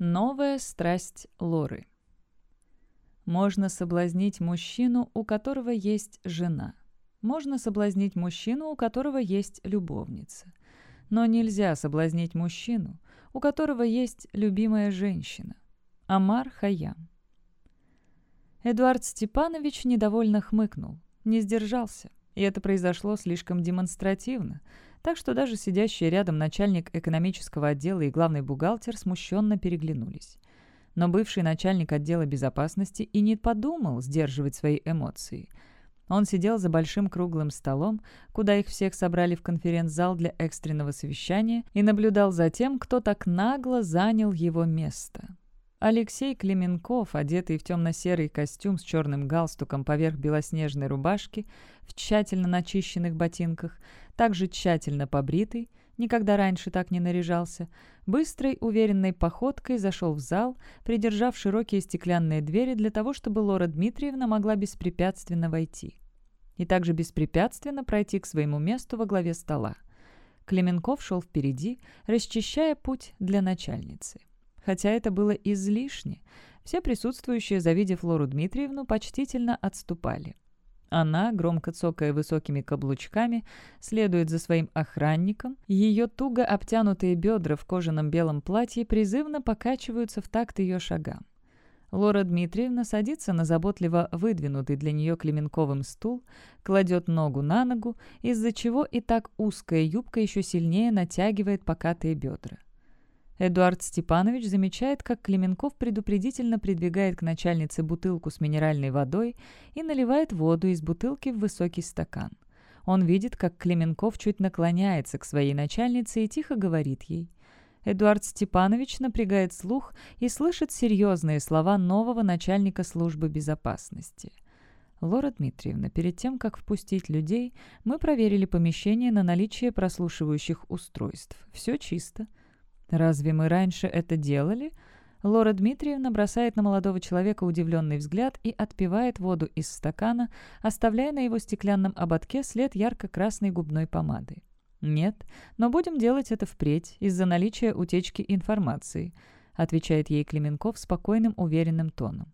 Новая страсть Лоры. Можно соблазнить мужчину, у которого есть жена. Можно соблазнить мужчину, у которого есть любовница. Но нельзя соблазнить мужчину, у которого есть любимая женщина. Амар Хаям. Эдуард Степанович недовольно хмыкнул, не сдержался, и это произошло слишком демонстративно – так что даже сидящие рядом начальник экономического отдела и главный бухгалтер смущенно переглянулись. Но бывший начальник отдела безопасности и не подумал сдерживать свои эмоции. Он сидел за большим круглым столом, куда их всех собрали в конференц-зал для экстренного совещания, и наблюдал за тем, кто так нагло занял его место. Алексей Клеменков, одетый в темно-серый костюм с черным галстуком поверх белоснежной рубашки, в тщательно начищенных ботинках, также тщательно побритый, никогда раньше так не наряжался, быстрой, уверенной походкой зашел в зал, придержав широкие стеклянные двери для того, чтобы Лора Дмитриевна могла беспрепятственно войти. И также беспрепятственно пройти к своему месту во главе стола. Клеменков шел впереди, расчищая путь для начальницы хотя это было излишне. Все присутствующие, завидев Лору Дмитриевну, почтительно отступали. Она, громко цокая высокими каблучками, следует за своим охранником. Ее туго обтянутые бедра в кожаном белом платье призывно покачиваются в такт ее шагам. Лора Дмитриевна садится на заботливо выдвинутый для нее Клеменковым стул, кладет ногу на ногу, из-за чего и так узкая юбка еще сильнее натягивает покатые бедра. Эдуард Степанович замечает, как Клеменков предупредительно придвигает к начальнице бутылку с минеральной водой и наливает воду из бутылки в высокий стакан. Он видит, как Клеменков чуть наклоняется к своей начальнице и тихо говорит ей. Эдуард Степанович напрягает слух и слышит серьезные слова нового начальника службы безопасности. «Лора Дмитриевна, перед тем, как впустить людей, мы проверили помещение на наличие прослушивающих устройств. Все чисто. «Разве мы раньше это делали?» Лора Дмитриевна бросает на молодого человека удивленный взгляд и отпивает воду из стакана, оставляя на его стеклянном ободке след ярко-красной губной помады. «Нет, но будем делать это впредь, из-за наличия утечки информации», отвечает ей Клеменков спокойным, уверенным тоном.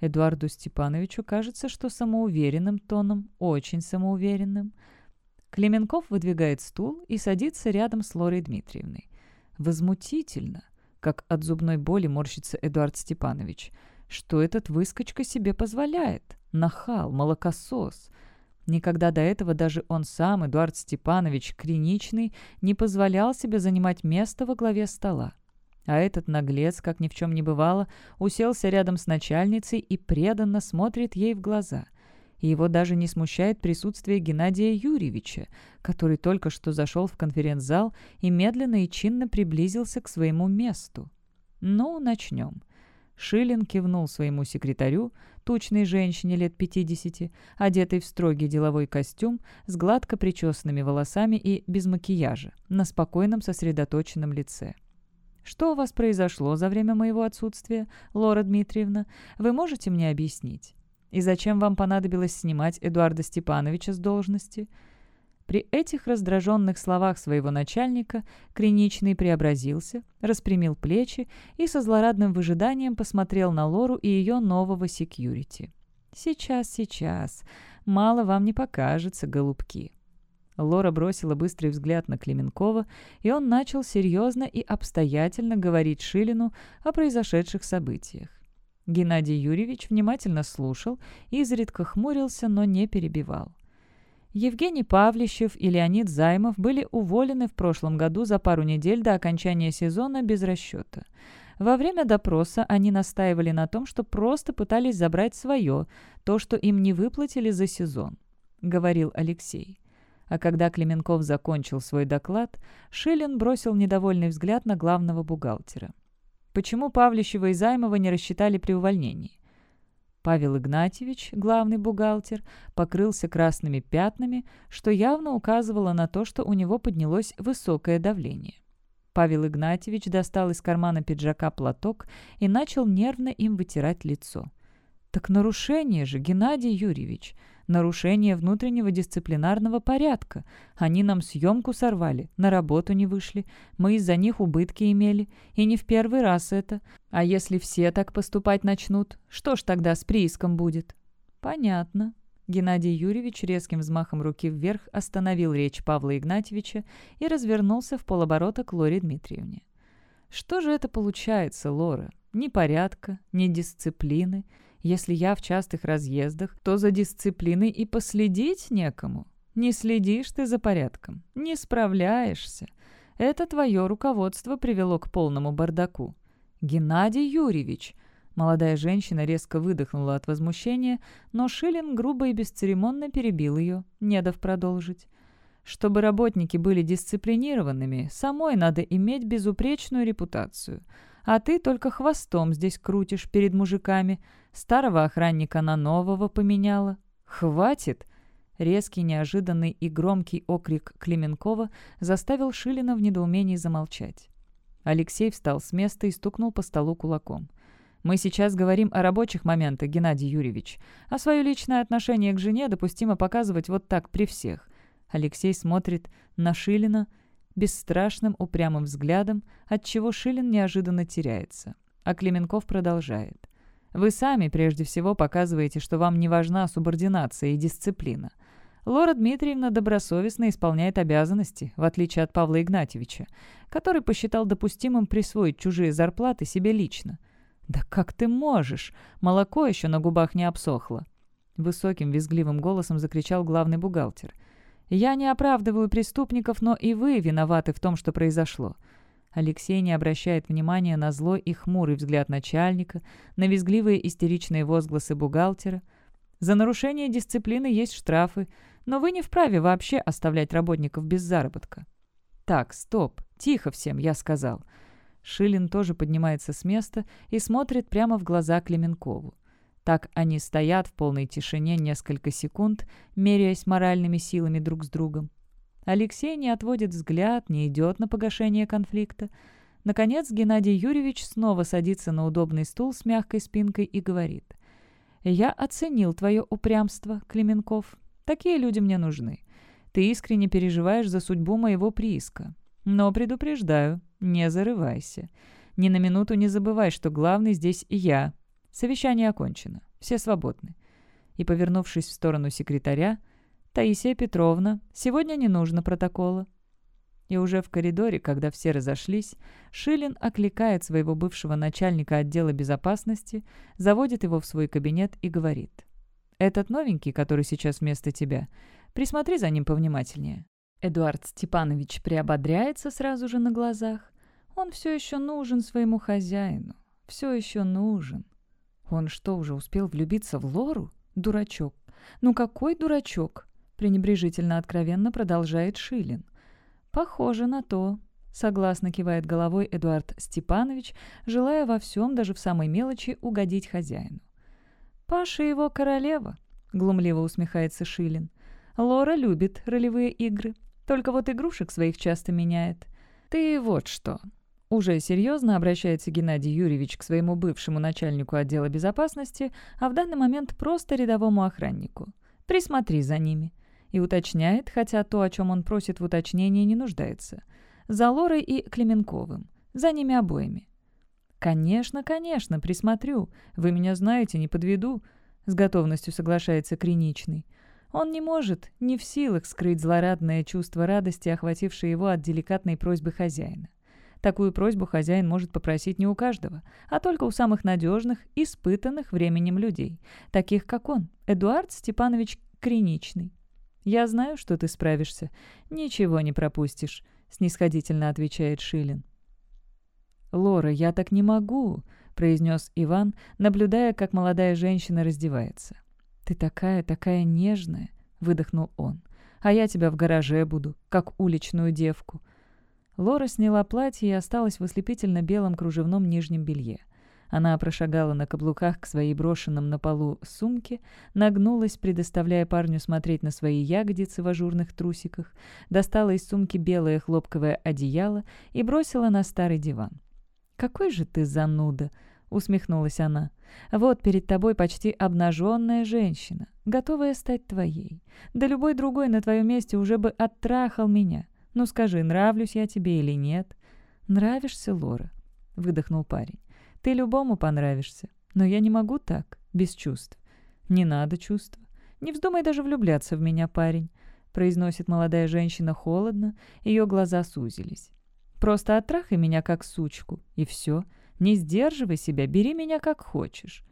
Эдуарду Степановичу кажется, что самоуверенным тоном, очень самоуверенным. Клеменков выдвигает стул и садится рядом с Лорой Дмитриевной. Возмутительно, как от зубной боли морщится Эдуард Степанович. Что этот выскочка себе позволяет? Нахал, молокосос. Никогда до этого даже он сам, Эдуард Степанович, Криничный, не позволял себе занимать место во главе стола. А этот наглец, как ни в чем не бывало, уселся рядом с начальницей и преданно смотрит ей в глаза его даже не смущает присутствие Геннадия Юрьевича, который только что зашел в конференц-зал и медленно и чинно приблизился к своему месту. «Ну, начнем». Шилин кивнул своему секретарю, тучной женщине лет 50, одетой в строгий деловой костюм, с гладко причесанными волосами и без макияжа, на спокойном сосредоточенном лице. «Что у вас произошло за время моего отсутствия, Лора Дмитриевна? Вы можете мне объяснить?» И зачем вам понадобилось снимать Эдуарда Степановича с должности?» При этих раздраженных словах своего начальника Криничный преобразился, распрямил плечи и со злорадным выжиданием посмотрел на Лору и ее нового секьюрити. «Сейчас, сейчас. Мало вам не покажется, голубки». Лора бросила быстрый взгляд на Клеменкова, и он начал серьезно и обстоятельно говорить Шилину о произошедших событиях. Геннадий Юрьевич внимательно слушал, изредка хмурился, но не перебивал. Евгений Павлищев и Леонид Займов были уволены в прошлом году за пару недель до окончания сезона без расчета. Во время допроса они настаивали на том, что просто пытались забрать свое, то, что им не выплатили за сезон, — говорил Алексей. А когда Клеменков закончил свой доклад, Шилин бросил недовольный взгляд на главного бухгалтера. Почему Павлищева и Займова не рассчитали при увольнении? Павел Игнатьевич, главный бухгалтер, покрылся красными пятнами, что явно указывало на то, что у него поднялось высокое давление. Павел Игнатьевич достал из кармана пиджака платок и начал нервно им вытирать лицо. «Так нарушение же, Геннадий Юрьевич, нарушение внутреннего дисциплинарного порядка. Они нам съемку сорвали, на работу не вышли, мы из-за них убытки имели, и не в первый раз это. А если все так поступать начнут, что ж тогда с прииском будет?» «Понятно». Геннадий Юрьевич резким взмахом руки вверх остановил речь Павла Игнатьевича и развернулся в полоборота к Лоре Дмитриевне. «Что же это получается, Лора? Ни порядка, ни дисциплины. Если я в частых разъездах, то за дисциплиной и последить некому. Не следишь ты за порядком, не справляешься. Это твое руководство привело к полному бардаку. Геннадий Юрьевич!» Молодая женщина резко выдохнула от возмущения, но Шилин грубо и бесцеремонно перебил ее, не дав продолжить. Чтобы работники были дисциплинированными, самой надо иметь безупречную репутацию. А ты только хвостом здесь крутишь перед мужиками. Старого охранника на нового поменяла. Хватит!» Резкий, неожиданный и громкий окрик Клеменкова заставил Шилина в недоумении замолчать. Алексей встал с места и стукнул по столу кулаком. «Мы сейчас говорим о рабочих моментах, Геннадий Юрьевич. А свое личное отношение к жене допустимо показывать вот так при всех». Алексей смотрит на Шилина бесстрашным упрямым взглядом, отчего Шилин неожиданно теряется. А Клеменков продолжает. Вы сами прежде всего показываете, что вам не важна субординация и дисциплина. Лора Дмитриевна добросовестно исполняет обязанности, в отличие от Павла Игнатьевича, который посчитал допустимым присвоить чужие зарплаты себе лично. «Да как ты можешь? Молоко еще на губах не обсохло!» Высоким визгливым голосом закричал главный бухгалтер. «Я не оправдываю преступников, но и вы виноваты в том, что произошло. Алексей не обращает внимания на злой и хмурый взгляд начальника, на визгливые истеричные возгласы бухгалтера. За нарушение дисциплины есть штрафы, но вы не вправе вообще оставлять работников без заработка. Так, стоп, тихо всем, я сказал. Шилин тоже поднимается с места и смотрит прямо в глаза Клеменкову. Так они стоят в полной тишине несколько секунд, меряясь моральными силами друг с другом. Алексей не отводит взгляд, не идет на погашение конфликта. Наконец Геннадий Юрьевич снова садится на удобный стул с мягкой спинкой и говорит. «Я оценил твое упрямство, Клеменков. Такие люди мне нужны. Ты искренне переживаешь за судьбу моего прииска. Но предупреждаю, не зарывайся. Ни на минуту не забывай, что главный здесь я. Совещание окончено. Все свободны». И, повернувшись в сторону секретаря, «Таисия Петровна, сегодня не нужно протокола». И уже в коридоре, когда все разошлись, Шилин окликает своего бывшего начальника отдела безопасности, заводит его в свой кабинет и говорит. «Этот новенький, который сейчас вместо тебя, присмотри за ним повнимательнее». Эдуард Степанович приободряется сразу же на глазах. Он все еще нужен своему хозяину. Все еще нужен. Он что, уже успел влюбиться в Лору? Дурачок. Ну какой дурачок? пренебрежительно откровенно продолжает Шилин. «Похоже на то», — согласно кивает головой Эдуард Степанович, желая во всем, даже в самой мелочи, угодить хозяину. «Паша его королева», — глумливо усмехается Шилин. «Лора любит ролевые игры, только вот игрушек своих часто меняет. Ты вот что». Уже серьезно обращается Геннадий Юрьевич к своему бывшему начальнику отдела безопасности, а в данный момент просто рядовому охраннику. «Присмотри за ними и уточняет, хотя то, о чем он просит в уточнении, не нуждается. За Лорой и Клеменковым. За ними обоими. «Конечно, конечно, присмотрю. Вы меня знаете, не подведу», — с готовностью соглашается Криничный. Он не может, не в силах скрыть злорадное чувство радости, охватившее его от деликатной просьбы хозяина. Такую просьбу хозяин может попросить не у каждого, а только у самых надежных, испытанных временем людей, таких как он, Эдуард Степанович Криничный. «Я знаю, что ты справишься. Ничего не пропустишь», — снисходительно отвечает Шилин. «Лора, я так не могу», — произнес Иван, наблюдая, как молодая женщина раздевается. «Ты такая, такая нежная», — выдохнул он. «А я тебя в гараже буду, как уличную девку». Лора сняла платье и осталась в ослепительно белом кружевном нижнем белье. Она прошагала на каблуках к своей брошенном на полу сумке, нагнулась, предоставляя парню смотреть на свои ягодицы в ажурных трусиках, достала из сумки белое хлопковое одеяло и бросила на старый диван. «Какой же ты зануда!» — усмехнулась она. «Вот перед тобой почти обнаженная женщина, готовая стать твоей. Да любой другой на твоем месте уже бы оттрахал меня. Ну скажи, нравлюсь я тебе или нет?» «Нравишься, Лора?» — выдохнул парень. «Ты любому понравишься. Но я не могу так, без чувств». «Не надо чувств. Не вздумай даже влюбляться в меня, парень», — произносит молодая женщина холодно, ее глаза сузились. «Просто оттрахай меня как сучку, и все. Не сдерживай себя, бери меня как хочешь».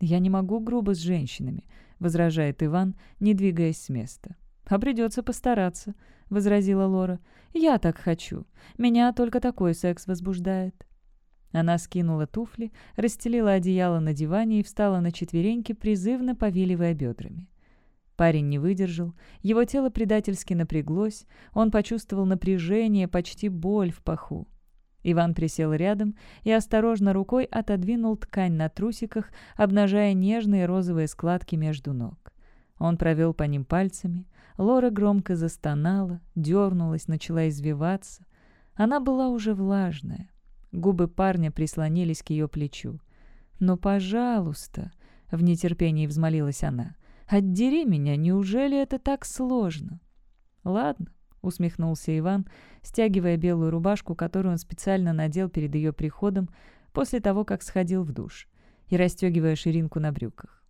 «Я не могу грубо с женщинами», — возражает Иван, не двигаясь с места. «А придется постараться», — возразила Лора. «Я так хочу. Меня только такой секс возбуждает». Она скинула туфли, расстелила одеяло на диване и встала на четвереньки, призывно повиливая бедрами. Парень не выдержал, его тело предательски напряглось, он почувствовал напряжение, почти боль в паху. Иван присел рядом и осторожно рукой отодвинул ткань на трусиках, обнажая нежные розовые складки между ног. Он провел по ним пальцами. Лора громко застонала, дернулась, начала извиваться. Она была уже влажная. Губы парня прислонились к ее плечу. «Ну, пожалуйста!» — в нетерпении взмолилась она. «Отдери меня, неужели это так сложно?» «Ладно», — усмехнулся Иван, стягивая белую рубашку, которую он специально надел перед ее приходом после того, как сходил в душ, и расстегивая ширинку на брюках.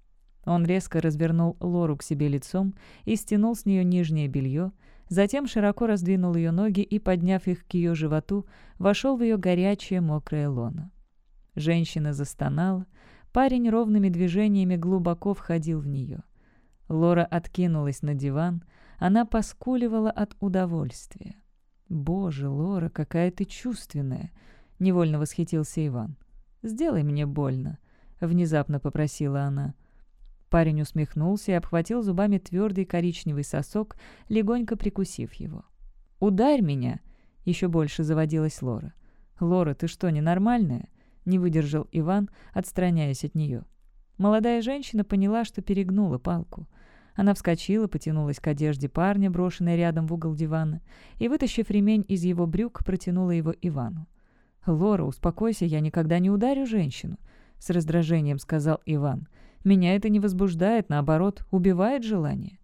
Он резко развернул Лору к себе лицом и стянул с нее нижнее белье, Затем широко раздвинул ее ноги и, подняв их к ее животу, вошел в ее горячее мокрое лоно. Женщина застонала, парень ровными движениями глубоко входил в нее. Лора откинулась на диван, она поскуливала от удовольствия. «Боже, Лора, какая ты чувственная!» — невольно восхитился Иван. «Сделай мне больно», — внезапно попросила она. Парень усмехнулся и обхватил зубами твердый коричневый сосок, легонько прикусив его. «Ударь меня!» — еще больше заводилась Лора. «Лора, ты что, ненормальная?» — не выдержал Иван, отстраняясь от нее. Молодая женщина поняла, что перегнула палку. Она вскочила, потянулась к одежде парня, брошенной рядом в угол дивана, и, вытащив ремень из его брюк, протянула его Ивану. «Лора, успокойся, я никогда не ударю женщину», — с раздражением сказал Иван. Меня это не возбуждает, наоборот, убивает желание.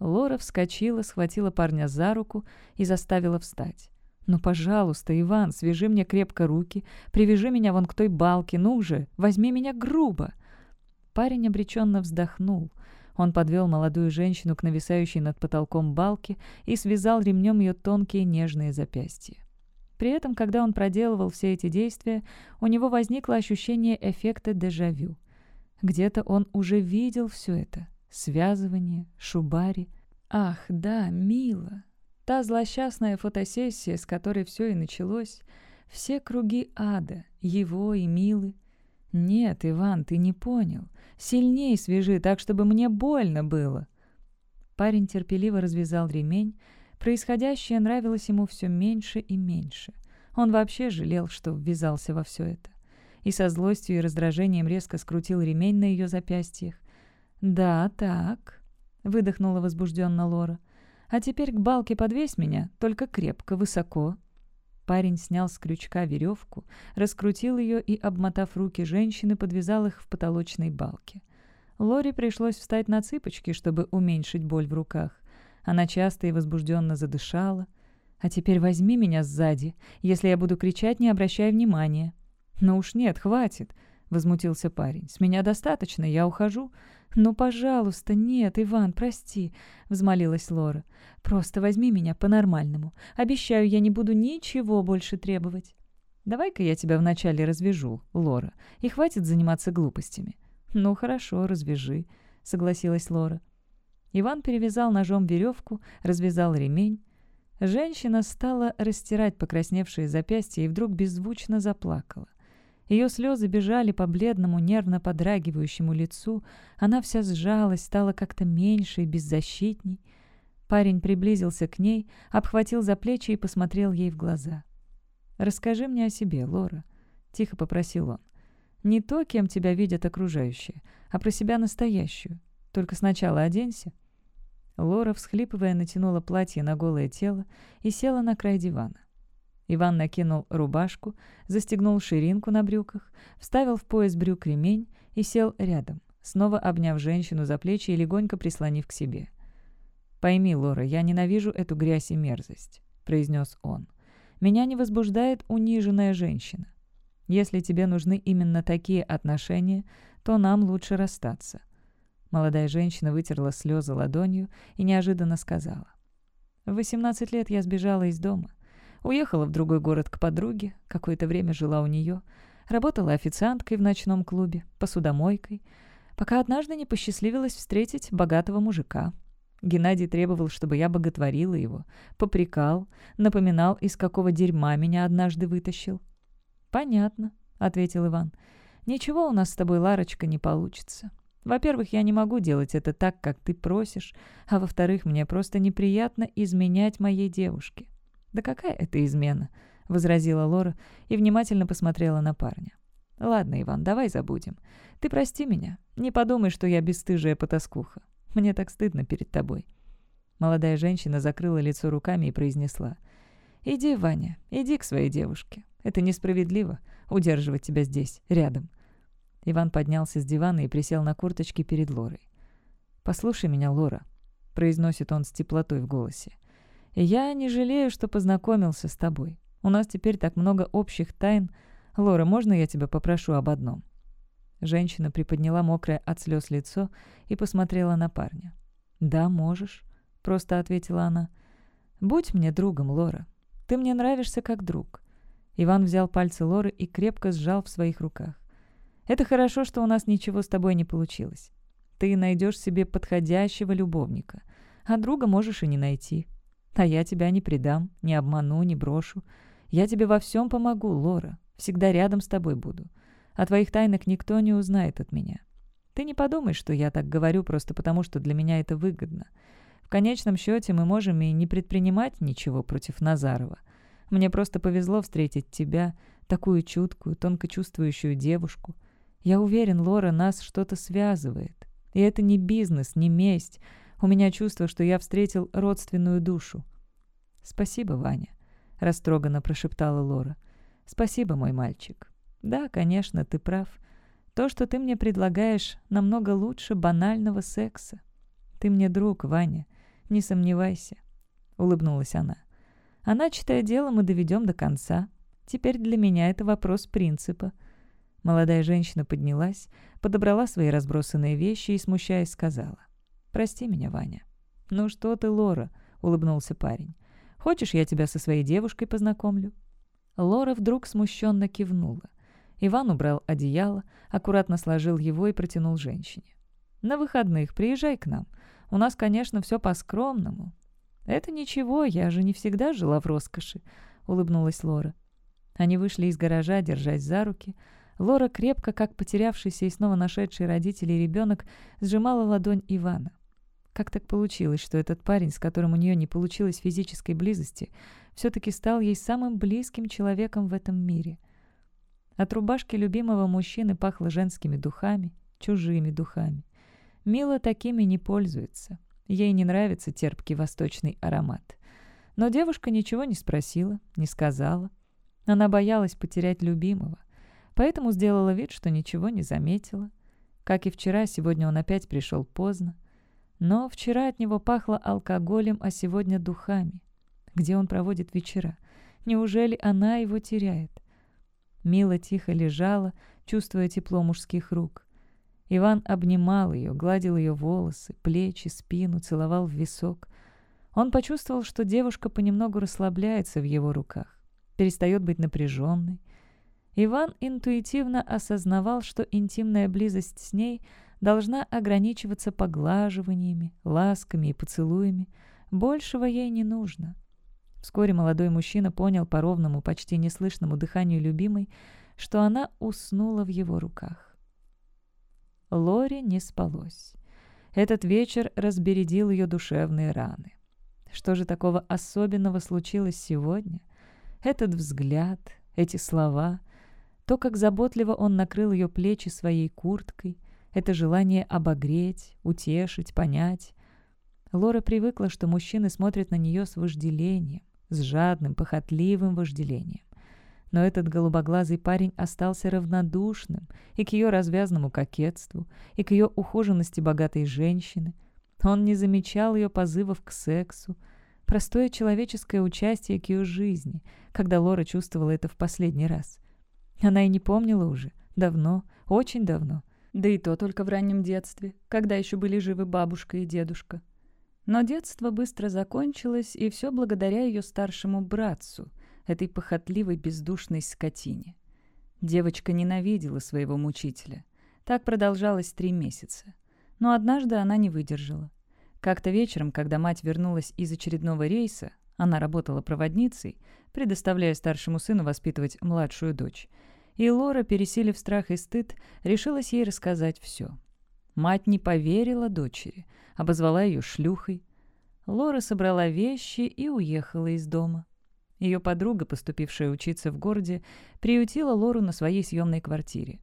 Лора вскочила, схватила парня за руку и заставила встать. «Ну, пожалуйста, Иван, свяжи мне крепко руки, привяжи меня вон к той балке, ну же, возьми меня грубо!» Парень обреченно вздохнул. Он подвел молодую женщину к нависающей над потолком балке и связал ремнем ее тонкие нежные запястья. При этом, когда он проделывал все эти действия, у него возникло ощущение эффекта дежавю. Где-то он уже видел все это. Связывание, шубари. Ах, да, мило. Та злосчастная фотосессия, с которой все и началось. Все круги ада, его и Милы. Нет, Иван, ты не понял. Сильней свяжи, так, чтобы мне больно было. Парень терпеливо развязал ремень. Происходящее нравилось ему все меньше и меньше. Он вообще жалел, что ввязался во все это и со злостью и раздражением резко скрутил ремень на ее запястьях. «Да, так», — выдохнула возбужденно Лора. «А теперь к балке подвесь меня, только крепко, высоко». Парень снял с крючка веревку, раскрутил ее и, обмотав руки женщины, подвязал их в потолочной балке. Лоре пришлось встать на цыпочки, чтобы уменьшить боль в руках. Она часто и возбужденно задышала. «А теперь возьми меня сзади. Если я буду кричать, не обращай внимания», «Ну уж нет, хватит», — возмутился парень. «С меня достаточно, я ухожу». «Ну, пожалуйста, нет, Иван, прости», — взмолилась Лора. «Просто возьми меня по-нормальному. Обещаю, я не буду ничего больше требовать». «Давай-ка я тебя вначале развяжу, Лора, и хватит заниматься глупостями». «Ну, хорошо, развяжи», — согласилась Лора. Иван перевязал ножом веревку, развязал ремень. Женщина стала растирать покрасневшие запястья и вдруг беззвучно заплакала. Ее слезы бежали по бледному, нервно подрагивающему лицу. Она вся сжалась, стала как-то меньше и беззащитней. Парень приблизился к ней, обхватил за плечи и посмотрел ей в глаза. «Расскажи мне о себе, Лора», — тихо попросил он. «Не то, кем тебя видят окружающие, а про себя настоящую. Только сначала оденься». Лора, всхлипывая, натянула платье на голое тело и села на край дивана. Иван накинул рубашку, застегнул ширинку на брюках, вставил в пояс брюк ремень и сел рядом, снова обняв женщину за плечи и легонько прислонив к себе. «Пойми, Лора, я ненавижу эту грязь и мерзость», — произнес он. «Меня не возбуждает униженная женщина. Если тебе нужны именно такие отношения, то нам лучше расстаться». Молодая женщина вытерла слезы ладонью и неожиданно сказала. «В 18 лет я сбежала из дома. Уехала в другой город к подруге, какое-то время жила у нее. Работала официанткой в ночном клубе, посудомойкой, пока однажды не посчастливилась встретить богатого мужика. Геннадий требовал, чтобы я боготворила его, попрекал, напоминал, из какого дерьма меня однажды вытащил. «Понятно», — ответил Иван. «Ничего у нас с тобой, Ларочка, не получится. Во-первых, я не могу делать это так, как ты просишь, а во-вторых, мне просто неприятно изменять моей девушке. «Да какая это измена?» — возразила Лора и внимательно посмотрела на парня. «Ладно, Иван, давай забудем. Ты прости меня. Не подумай, что я бесстыжая потаскуха. Мне так стыдно перед тобой». Молодая женщина закрыла лицо руками и произнесла. «Иди, Ваня, иди к своей девушке. Это несправедливо — удерживать тебя здесь, рядом». Иван поднялся с дивана и присел на курточке перед Лорой. «Послушай меня, Лора», — произносит он с теплотой в голосе. Я не жалею, что познакомился с тобой. У нас теперь так много общих тайн. Лора, можно я тебя попрошу об одном?» Женщина приподняла мокрое от слез лицо и посмотрела на парня. «Да, можешь», — просто ответила она. «Будь мне другом, Лора. Ты мне нравишься как друг». Иван взял пальцы Лоры и крепко сжал в своих руках. «Это хорошо, что у нас ничего с тобой не получилось. Ты найдешь себе подходящего любовника, а друга можешь и не найти. А я тебя не предам, не обману, не брошу. Я тебе во всем помогу, Лора. Всегда рядом с тобой буду. О твоих тайнах никто не узнает от меня. Ты не подумай, что я так говорю просто потому, что для меня это выгодно. В конечном счете мы можем и не предпринимать ничего против Назарова. Мне просто повезло встретить тебя, такую чуткую, тонко чувствующую девушку. Я уверен, Лора, нас что-то связывает. И это не бизнес, не месть, у меня чувство, что я встретил родственную душу». «Спасибо, Ваня», — растроганно прошептала Лора. «Спасибо, мой мальчик. Да, конечно, ты прав. То, что ты мне предлагаешь, намного лучше банального секса. Ты мне друг, Ваня, не сомневайся», — улыбнулась она. «А начатое дело мы доведем до конца. Теперь для меня это вопрос принципа». Молодая женщина поднялась, подобрала свои разбросанные вещи и, смущаясь, сказала. «Прости меня, Ваня». «Ну что ты, Лора?» — улыбнулся парень. «Хочешь, я тебя со своей девушкой познакомлю?» Лора вдруг смущенно кивнула. Иван убрал одеяло, аккуратно сложил его и протянул женщине. «На выходных приезжай к нам. У нас, конечно, все по-скромному». «Это ничего, я же не всегда жила в роскоши», — улыбнулась Лора. Они вышли из гаража, держась за руки. Лора крепко, как потерявшийся и снова нашедший родителей ребенок, сжимала ладонь Ивана. Как так получилось, что этот парень, с которым у нее не получилось физической близости, все-таки стал ей самым близким человеком в этом мире? От рубашки любимого мужчины пахло женскими духами, чужими духами. Мила такими не пользуется. Ей не нравится терпкий восточный аромат. Но девушка ничего не спросила, не сказала. Она боялась потерять любимого, поэтому сделала вид, что ничего не заметила. Как и вчера, сегодня он опять пришел поздно. Но вчера от него пахло алкоголем, а сегодня духами. Где он проводит вечера? Неужели она его теряет? Мила тихо лежала, чувствуя тепло мужских рук. Иван обнимал ее, гладил ее волосы, плечи, спину, целовал в висок. Он почувствовал, что девушка понемногу расслабляется в его руках, перестает быть напряженной. Иван интуитивно осознавал, что интимная близость с ней — должна ограничиваться поглаживаниями, ласками и поцелуями. Большего ей не нужно. Вскоре молодой мужчина понял по ровному, почти неслышному дыханию любимой, что она уснула в его руках. Лори не спалось. Этот вечер разбередил ее душевные раны. Что же такого особенного случилось сегодня? Этот взгляд, эти слова, то, как заботливо он накрыл ее плечи своей курткой, это желание обогреть, утешить, понять. Лора привыкла, что мужчины смотрят на нее с вожделением, с жадным, похотливым вожделением. Но этот голубоглазый парень остался равнодушным и к ее развязному кокетству, и к ее ухоженности богатой женщины. Он не замечал ее позывов к сексу, простое человеческое участие к ее жизни, когда Лора чувствовала это в последний раз. Она и не помнила уже. Давно, очень давно. Да и то только в раннем детстве, когда еще были живы бабушка и дедушка. Но детство быстро закончилось, и все благодаря ее старшему братцу, этой похотливой бездушной скотине. Девочка ненавидела своего мучителя. Так продолжалось три месяца. Но однажды она не выдержала. Как-то вечером, когда мать вернулась из очередного рейса, она работала проводницей, предоставляя старшему сыну воспитывать младшую дочь. И Лора, пересилив страх и стыд, решилась ей рассказать все. Мать не поверила дочери, обозвала ее шлюхой. Лора собрала вещи и уехала из дома. Ее подруга, поступившая учиться в городе, приютила Лору на своей съемной квартире.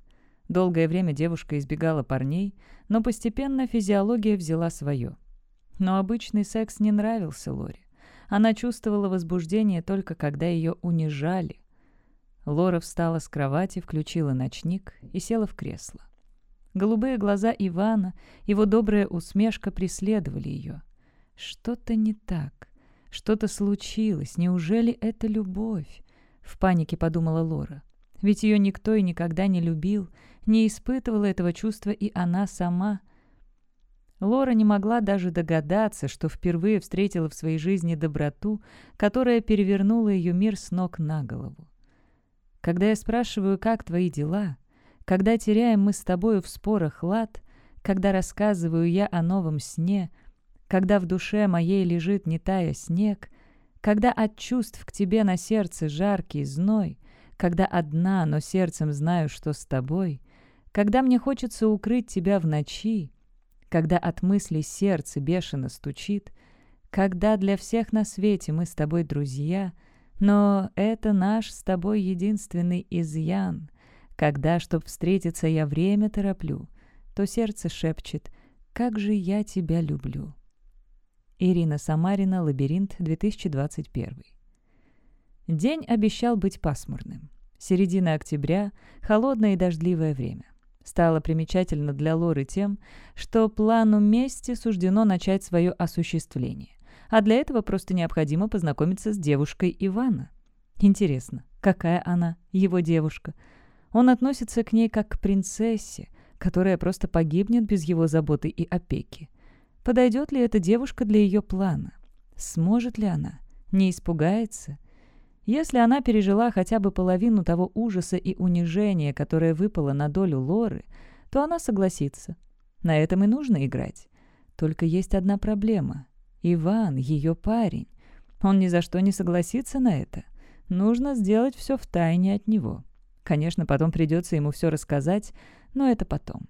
Долгое время девушка избегала парней, но постепенно физиология взяла свое. Но обычный секс не нравился Лоре. Она чувствовала возбуждение только когда ее унижали. Лора встала с кровати, включила ночник и села в кресло. Голубые глаза Ивана, его добрая усмешка преследовали ее. Что-то не так. Что-то случилось. Неужели это любовь? В панике подумала Лора. Ведь ее никто и никогда не любил, не испытывала этого чувства и она сама. Лора не могла даже догадаться, что впервые встретила в своей жизни доброту, которая перевернула ее мир с ног на голову. Когда я спрашиваю, как твои дела, когда теряем мы с тобою в спорах лад, когда рассказываю я о новом сне — когда в душе моей лежит не тая снег, когда от чувств к тебе на сердце жаркий зной, когда одна, но сердцем знаю, что с тобой, когда мне хочется укрыть тебя в ночи, когда от мыслей сердце бешено стучит, когда для всех на свете мы с тобой друзья, но это наш с тобой единственный изъян, когда, чтоб встретиться, я время тороплю, то сердце шепчет «Как же я тебя люблю». Ирина Самарина, «Лабиринт», 2021. День обещал быть пасмурным. Середина октября, холодное и дождливое время. Стало примечательно для Лоры тем, что плану мести суждено начать свое осуществление. А для этого просто необходимо познакомиться с девушкой Ивана. Интересно, какая она, его девушка? Он относится к ней как к принцессе, которая просто погибнет без его заботы и опеки. Подойдет ли эта девушка для ее плана? Сможет ли она? Не испугается? Если она пережила хотя бы половину того ужаса и унижения, которое выпало на долю Лоры, то она согласится. На этом и нужно играть. Только есть одна проблема. Иван, ее парень. Он ни за что не согласится на это. Нужно сделать все в тайне от него. Конечно, потом придется ему все рассказать, но это потом.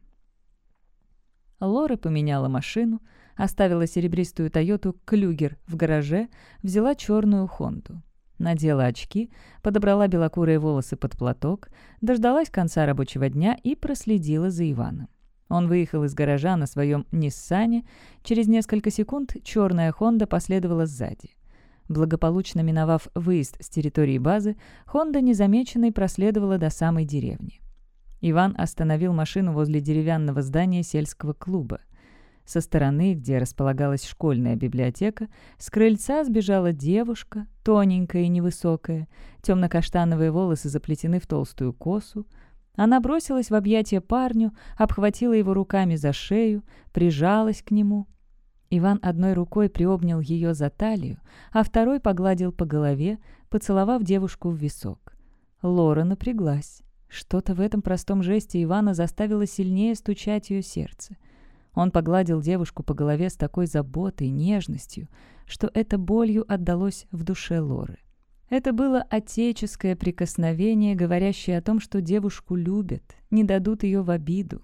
Лора поменяла машину, оставила серебристую «Тойоту Клюгер» в гараже, взяла черную «Хонду». Надела очки, подобрала белокурые волосы под платок, дождалась конца рабочего дня и проследила за Иваном. Он выехал из гаража на своем «Ниссане». Через несколько секунд черная «Хонда» последовала сзади. Благополучно миновав выезд с территории базы, «Хонда» незамеченной проследовала до самой деревни. Иван остановил машину возле деревянного здания сельского клуба. Со стороны, где располагалась школьная библиотека, с крыльца сбежала девушка, тоненькая и невысокая, темно-каштановые волосы заплетены в толстую косу. Она бросилась в объятия парню, обхватила его руками за шею, прижалась к нему. Иван одной рукой приобнял ее за талию, а второй погладил по голове, поцеловав девушку в висок. Лора напряглась. Что-то в этом простом жесте Ивана заставило сильнее стучать ее сердце. Он погладил девушку по голове с такой заботой, нежностью, что это болью отдалось в душе Лоры. Это было отеческое прикосновение, говорящее о том, что девушку любят, не дадут ее в обиду.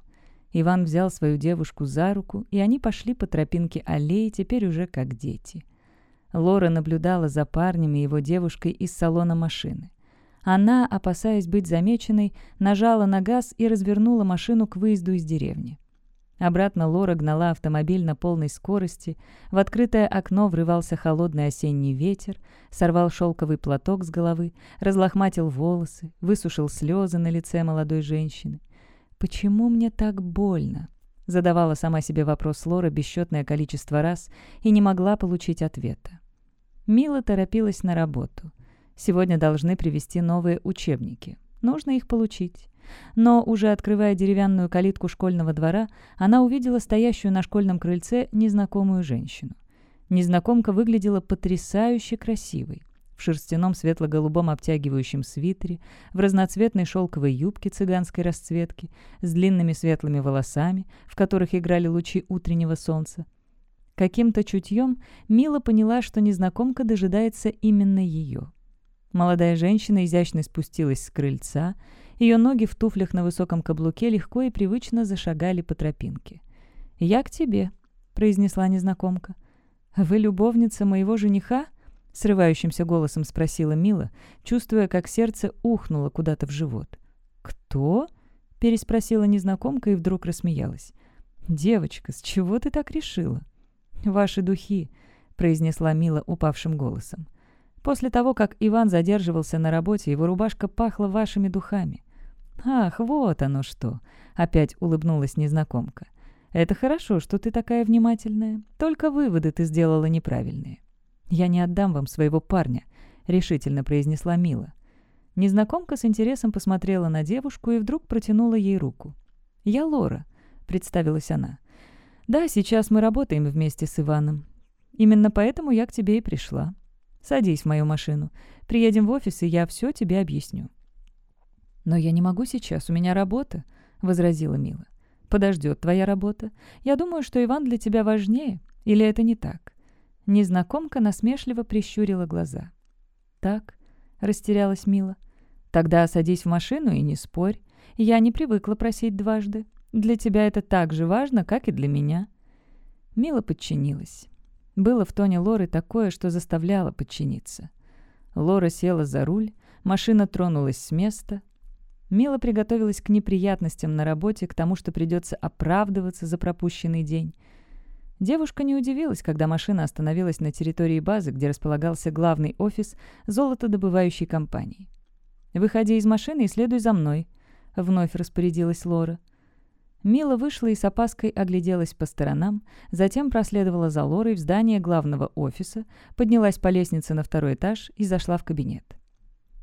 Иван взял свою девушку за руку, и они пошли по тропинке аллеи, теперь уже как дети. Лора наблюдала за парнем и его девушкой из салона машины. Она, опасаясь быть замеченной, нажала на газ и развернула машину к выезду из деревни. Обратно Лора гнала автомобиль на полной скорости, в открытое окно врывался холодный осенний ветер, сорвал шелковый платок с головы, разлохматил волосы, высушил слезы на лице молодой женщины. «Почему мне так больно?» Задавала сама себе вопрос Лора бесчетное количество раз и не могла получить ответа. Мила торопилась на работу. Сегодня должны привезти новые учебники. Нужно их получить. Но, уже открывая деревянную калитку школьного двора, она увидела стоящую на школьном крыльце незнакомую женщину. Незнакомка выглядела потрясающе красивой в шерстяном светло-голубом обтягивающем свитере, в разноцветной шелковой юбке цыганской расцветки, с длинными светлыми волосами, в которых играли лучи утреннего солнца. Каким-то чутьем Мила поняла, что незнакомка дожидается именно ее. Молодая женщина изящно спустилась с крыльца, ее ноги в туфлях на высоком каблуке легко и привычно зашагали по тропинке. «Я к тебе», — произнесла незнакомка. «Вы любовница моего жениха?» — срывающимся голосом спросила Мила, чувствуя, как сердце ухнуло куда-то в живот. «Кто?» — переспросила незнакомка и вдруг рассмеялась. «Девочка, с чего ты так решила?» «Ваши духи», — произнесла Мила упавшим голосом. «После того, как Иван задерживался на работе, его рубашка пахла вашими духами». «Ах, вот оно что!» — опять улыбнулась незнакомка. «Это хорошо, что ты такая внимательная. Только выводы ты сделала неправильные. «Я не отдам вам своего парня», — решительно произнесла Мила. Незнакомка с интересом посмотрела на девушку и вдруг протянула ей руку. «Я Лора», — представилась она. «Да, сейчас мы работаем вместе с Иваном. Именно поэтому я к тебе и пришла. Садись в мою машину. Приедем в офис, и я все тебе объясню». «Но я не могу сейчас, у меня работа», — возразила Мила. «Подождет твоя работа. Я думаю, что Иван для тебя важнее. Или это не так?» Незнакомка насмешливо прищурила глаза. «Так», — растерялась Мила. «Тогда садись в машину и не спорь. Я не привыкла просить дважды. Для тебя это так же важно, как и для меня». Мила подчинилась. Было в тоне Лоры такое, что заставляло подчиниться. Лора села за руль, машина тронулась с места. Мила приготовилась к неприятностям на работе, к тому, что придется оправдываться за пропущенный день. Девушка не удивилась, когда машина остановилась на территории базы, где располагался главный офис золотодобывающей компании. «Выходи из машины и следуй за мной», — вновь распорядилась Лора. Мила вышла и с опаской огляделась по сторонам, затем проследовала за Лорой в здание главного офиса, поднялась по лестнице на второй этаж и зашла в кабинет.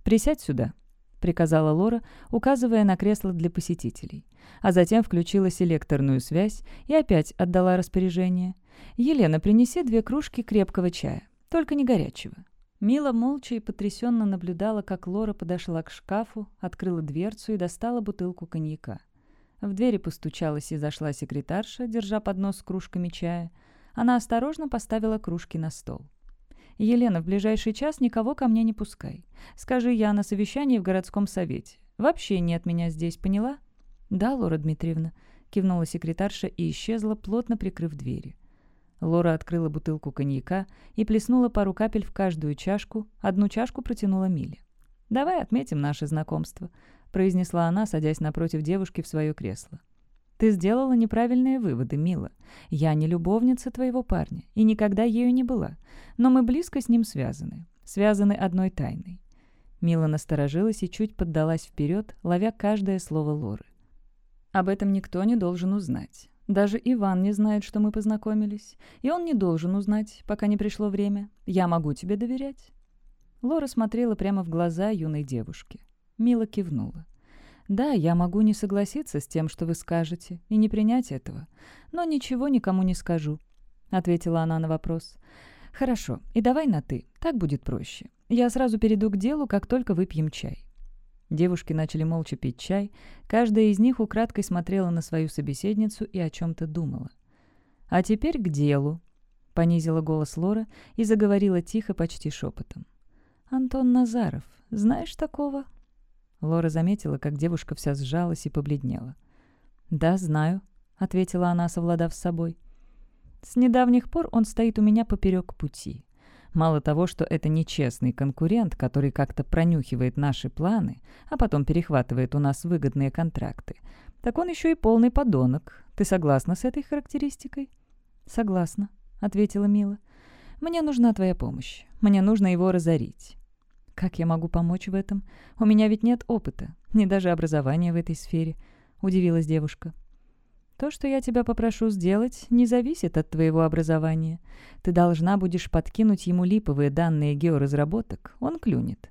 «Присядь сюда», — приказала Лора, указывая на кресло для посетителей. А затем включила селекторную связь и опять отдала распоряжение. «Елена, принеси две кружки крепкого чая, только не горячего». Мила молча и потрясенно наблюдала, как Лора подошла к шкафу, открыла дверцу и достала бутылку коньяка. В двери постучалась и зашла секретарша, держа поднос с кружками чая. Она осторожно поставила кружки на стол. «Елена, в ближайший час никого ко мне не пускай. Скажи, я на совещании в городском совете. Вообще нет меня здесь, поняла?» «Да, Лора Дмитриевна», — кивнула секретарша и исчезла, плотно прикрыв двери. Лора открыла бутылку коньяка и плеснула пару капель в каждую чашку, одну чашку протянула Миле. «Давай отметим наше знакомство», — произнесла она, садясь напротив девушки в свое кресло. «Ты сделала неправильные выводы, Мила. Я не любовница твоего парня и никогда ею не была, но мы близко с ним связаны, связаны одной тайной». Мила насторожилась и чуть поддалась вперед, ловя каждое слово Лоры. «Об этом никто не должен узнать. Даже Иван не знает, что мы познакомились. И он не должен узнать, пока не пришло время. Я могу тебе доверять?» Лора смотрела прямо в глаза юной девушки. Мила кивнула. «Да, я могу не согласиться с тем, что вы скажете, и не принять этого. Но ничего никому не скажу», — ответила она на вопрос. «Хорошо, и давай на «ты», так будет проще. Я сразу перейду к делу, как только выпьем чай». Девушки начали молча пить чай, каждая из них украдкой смотрела на свою собеседницу и о чем-то думала. «А теперь к делу», — понизила голос Лора и заговорила тихо, почти шепотом. «Антон Назаров, знаешь такого?» Лора заметила, как девушка вся сжалась и побледнела. «Да, знаю», — ответила она, совладав с собой. «С недавних пор он стоит у меня поперек пути. Мало того, что это нечестный конкурент, который как-то пронюхивает наши планы, а потом перехватывает у нас выгодные контракты, так он еще и полный подонок, Ты согласна с этой характеристикой?» «Согласна», — ответила Мила. «Мне нужна твоя помощь. Мне нужно его разорить». «Как я могу помочь в этом? У меня ведь нет опыта, ни даже образования в этой сфере», — удивилась девушка. «То, что я тебя попрошу сделать, не зависит от твоего образования. Ты должна будешь подкинуть ему липовые данные георазработок, он клюнет.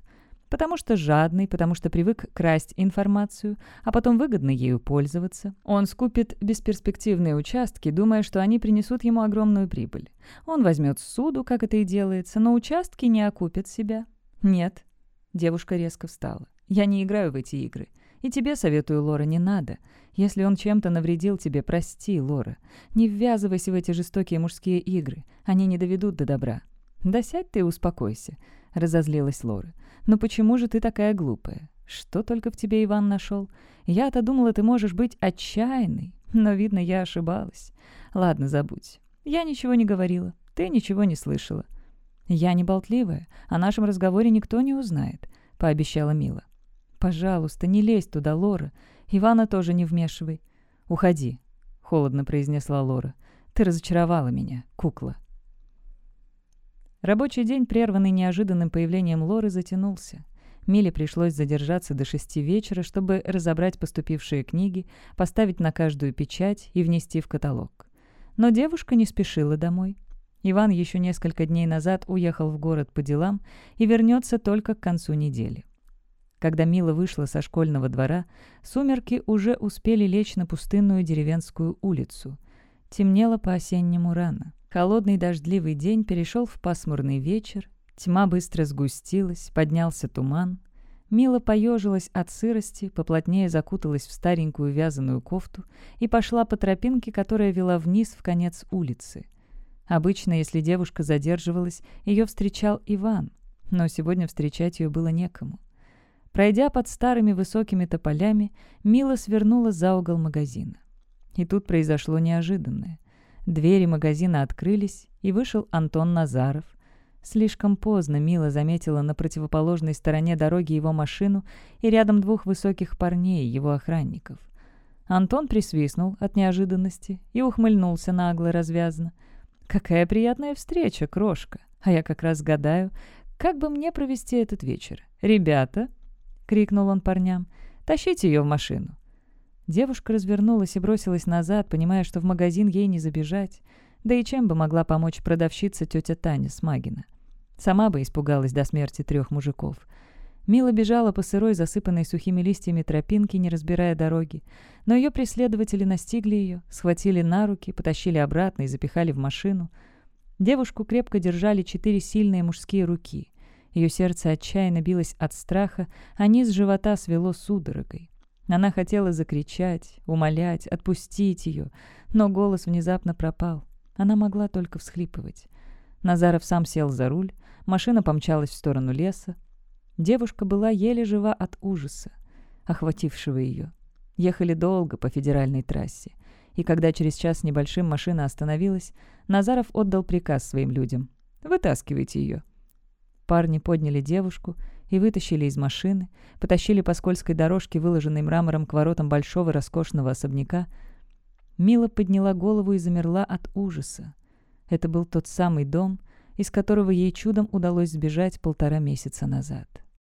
Потому что жадный, потому что привык красть информацию, а потом выгодно ею пользоваться. Он скупит бесперспективные участки, думая, что они принесут ему огромную прибыль. Он возьмет суду, как это и делается, но участки не окупят себя. Нет. Девушка резко встала. Я не играю в эти игры. И тебе советую, Лора, не надо. Если он чем-то навредил тебе, прости, Лора. Не ввязывайся в эти жестокие мужские игры. Они не доведут до добра. Да сядь ты и успокойся, — разозлилась Лора. «Но почему же ты такая глупая? Что только в тебе Иван нашел? Я-то думала, ты можешь быть отчаянной, но, видно, я ошибалась. Ладно, забудь. Я ничего не говорила, ты ничего не слышала». «Я не болтливая, о нашем разговоре никто не узнает», — пообещала Мила. «Пожалуйста, не лезь туда, Лора. Ивана тоже не вмешивай». «Уходи», — холодно произнесла Лора. «Ты разочаровала меня, кукла». Рабочий день, прерванный неожиданным появлением Лоры, затянулся. Миле пришлось задержаться до шести вечера, чтобы разобрать поступившие книги, поставить на каждую печать и внести в каталог. Но девушка не спешила домой. Иван еще несколько дней назад уехал в город по делам и вернется только к концу недели. Когда Мила вышла со школьного двора, сумерки уже успели лечь на пустынную деревенскую улицу. Темнело по-осеннему рано. Холодный дождливый день перешел в пасмурный вечер, тьма быстро сгустилась, поднялся туман. Мила поежилась от сырости, поплотнее закуталась в старенькую вязаную кофту и пошла по тропинке, которая вела вниз в конец улицы. Обычно, если девушка задерживалась, ее встречал Иван, но сегодня встречать ее было некому. Пройдя под старыми высокими тополями, Мила свернула за угол магазина. И тут произошло неожиданное. Двери магазина открылись, и вышел Антон Назаров. Слишком поздно Мила заметила на противоположной стороне дороги его машину и рядом двух высоких парней, его охранников. Антон присвистнул от неожиданности и ухмыльнулся нагло развязно. «Какая приятная встреча, крошка! А я как раз гадаю, как бы мне провести этот вечер? Ребята!» — крикнул он парням. «Тащите ее в машину!» Девушка развернулась и бросилась назад, понимая, что в магазин ей не забежать. Да и чем бы могла помочь продавщица тетя Таня Смагина? Сама бы испугалась до смерти трех мужиков. Мила бежала по сырой, засыпанной сухими листьями тропинке, не разбирая дороги. Но ее преследователи настигли ее, схватили на руки, потащили обратно и запихали в машину. Девушку крепко держали четыре сильные мужские руки. Ее сердце отчаянно билось от страха, а низ живота свело судорогой. Она хотела закричать, умолять, отпустить ее, но голос внезапно пропал. Она могла только всхлипывать. Назаров сам сел за руль, машина помчалась в сторону леса. Девушка была еле жива от ужаса, охватившего ее. Ехали долго по федеральной трассе. И когда через час небольшим машина остановилась, Назаров отдал приказ своим людям. «Вытаскивайте ее». Парни подняли девушку и вытащили из машины, потащили по скользкой дорожке, выложенной мрамором к воротам большого роскошного особняка. Мила подняла голову и замерла от ужаса. Это был тот самый дом, из которого ей чудом удалось сбежать полтора месяца назад.